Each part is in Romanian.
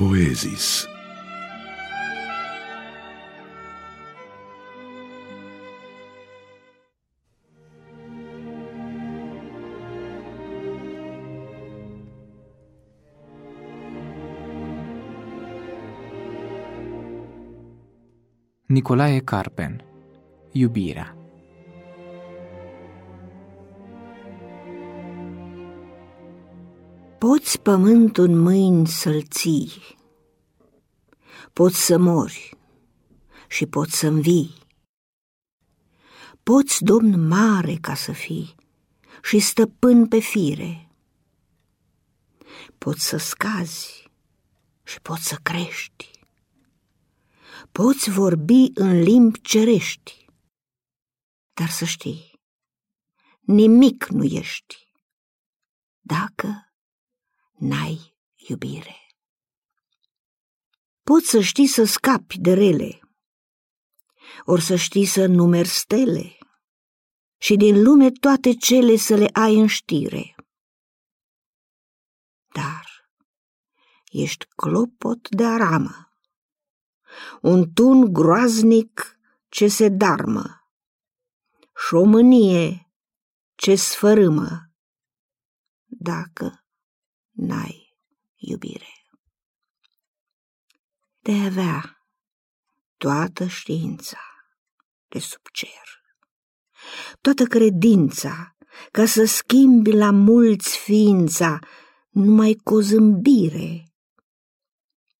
Poezis. Nicolae Carpen Iubirea Poți pământul în mâini să-l ții, poți să mori și poți să învii. Poți domn mare ca să fii și stăpân pe fire. Poți să scazi și poți să crești. Poți vorbi în limbi cerești, dar să știi, nimic nu ești dacă n-ai iubire. Poți să știi să scapi de rele, ori să știi să numeri stele și din lume toate cele să le ai în știre. Dar ești clopot de aramă, un tun groaznic ce se darmă, și o mânie ce sfărâmă, dacă n-ai iubire. De avea toată știința de sub cer, toată credința ca să schimbi la mulți ființa numai cu o zâmbire.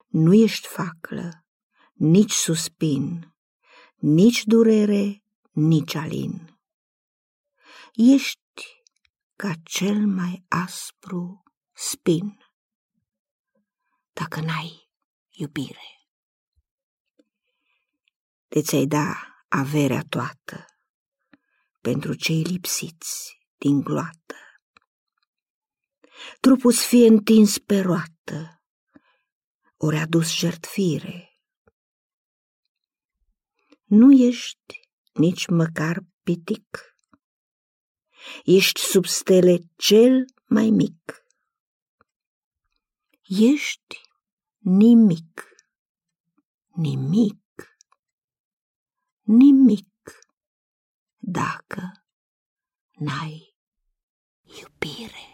Nu ești faclă, nici suspin, nici durere, nici alin. Ești ca cel mai aspru spin dacă n-ai iubire. De ți-ai da averea toată pentru cei lipsiți din gloată. Trupul fie întins pe roată, ori adus jertfire. Nu ești nici măcar pitic, ești sub stele cel mai mic ești nimic, nimic, nimic. Dacă n-ai iubire.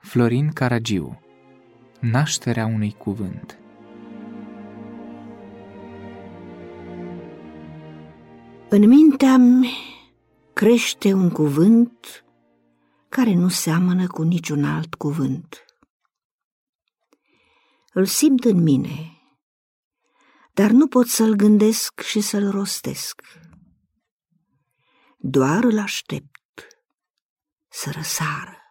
Florin Caragiu Nașterea unui cuvânt În mintea crește un cuvânt care nu seamănă cu niciun alt cuvânt. Îl simt în mine, dar nu pot să-l gândesc și să-l rostesc. Doar îl aștept să răsară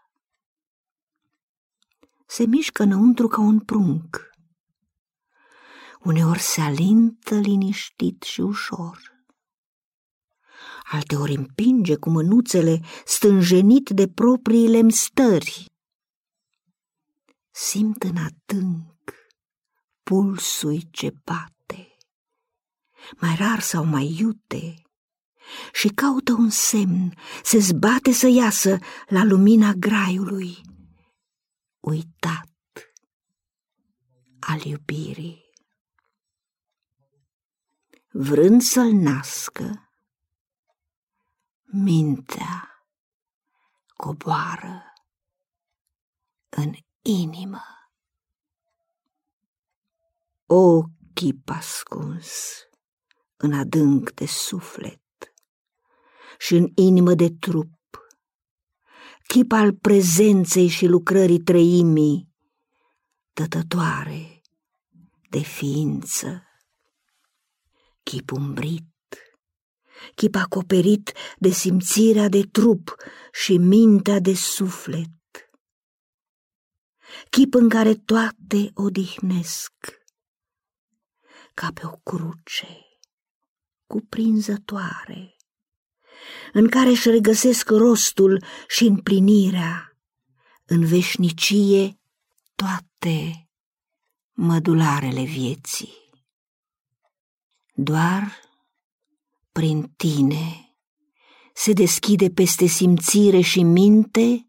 se mișcă înăuntru ca un prunc. Uneori se alintă liniștit și ușor. Alteori împinge cu mânuțele stânjenit de propriile stări. Simt în adânc pulsul ce bate, mai rar sau mai iute, și caută un semn, se zbate să iasă la lumina graiului uitat al iubirii. Vrând să-l nască, mintea coboară în inimă. Ochii pascuns în adânc de suflet și în inimă de trup, chip al prezenței și lucrării trăimii, tătătoare de ființă, chip umbrit, chip acoperit de simțirea de trup și mintea de suflet, chip în care toate odihnesc, ca pe o cruce cuprinzătoare în care își regăsesc rostul și împlinirea, în veșnicie toate mădularele vieții. Doar prin tine se deschide peste simțire și minte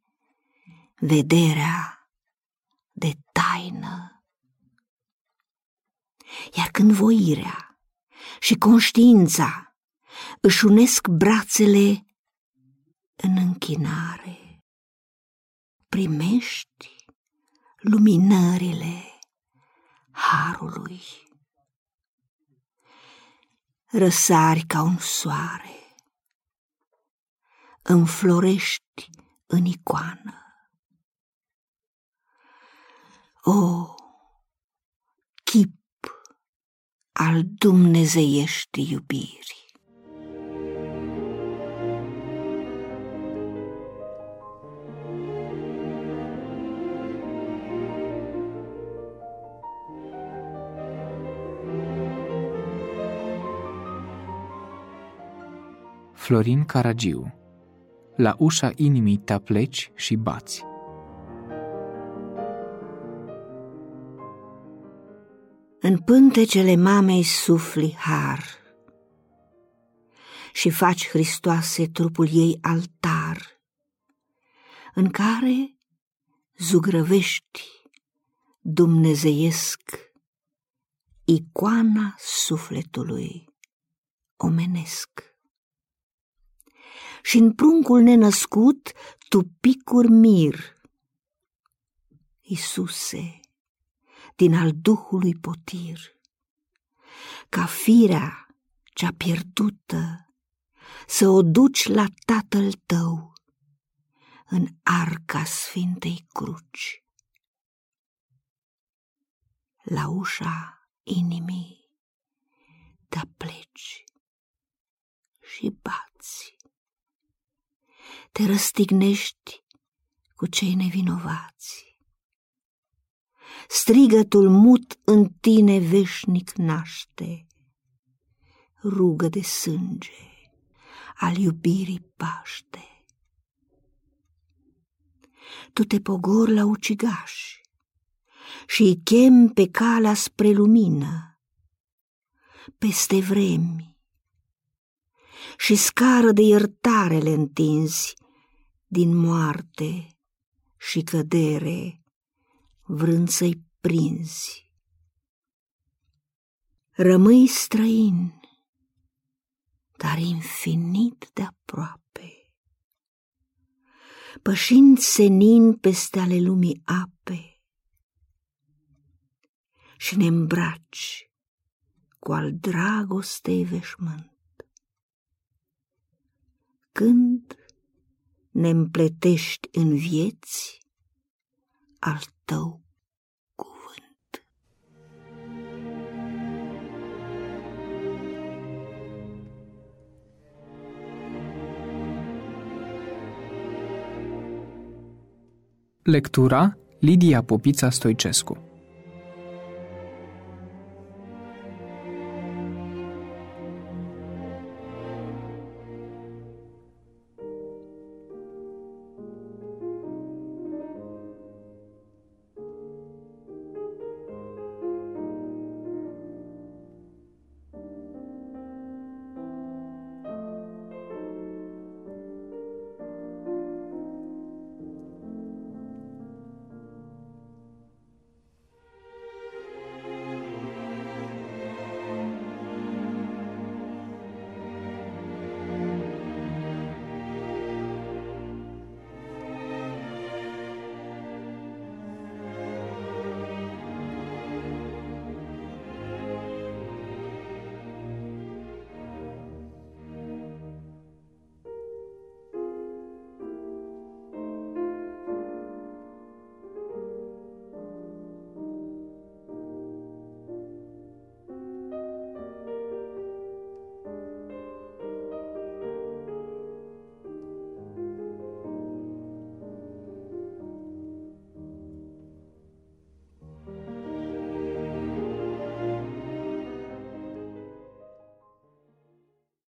vederea de taină. Iar când voirea și conștiința își unesc brațele în închinare, primești luminările harului. Răsari ca un soare, înflorești în icoană. O, chip al dumnezeiești iubiri! Florin Caragiu La ușa inimii ta pleci și bați. În pântecele mamei sufli har și faci Hristoase trupul ei altar, în care zugrăvești dumnezeiesc icoana sufletului omenesc și în pruncul nenăscut tu picuri mir. Isuse, din al Duhului potir, ca firea cea pierdută, să o duci la Tatăl tău în arca Sfintei Cruci. La ușa inimii te pleci și bați te răstignești cu cei nevinovați. Strigătul mut în tine veșnic naște, rugă de sânge al iubirii paște. Tu te pogor la ucigași și îi chem pe calea spre lumină, peste vremi, și scară de iertare le întinzi din moarte și cădere, vrând să-i prinzi. Rămâi străin, dar infinit de aproape, pășind senin peste ale lumii ape, și ne îmbraci cu al dragostei veșmânt. Când ne împletești în vieți al tău cuvânt. Lectura Lidia Popița Stoicescu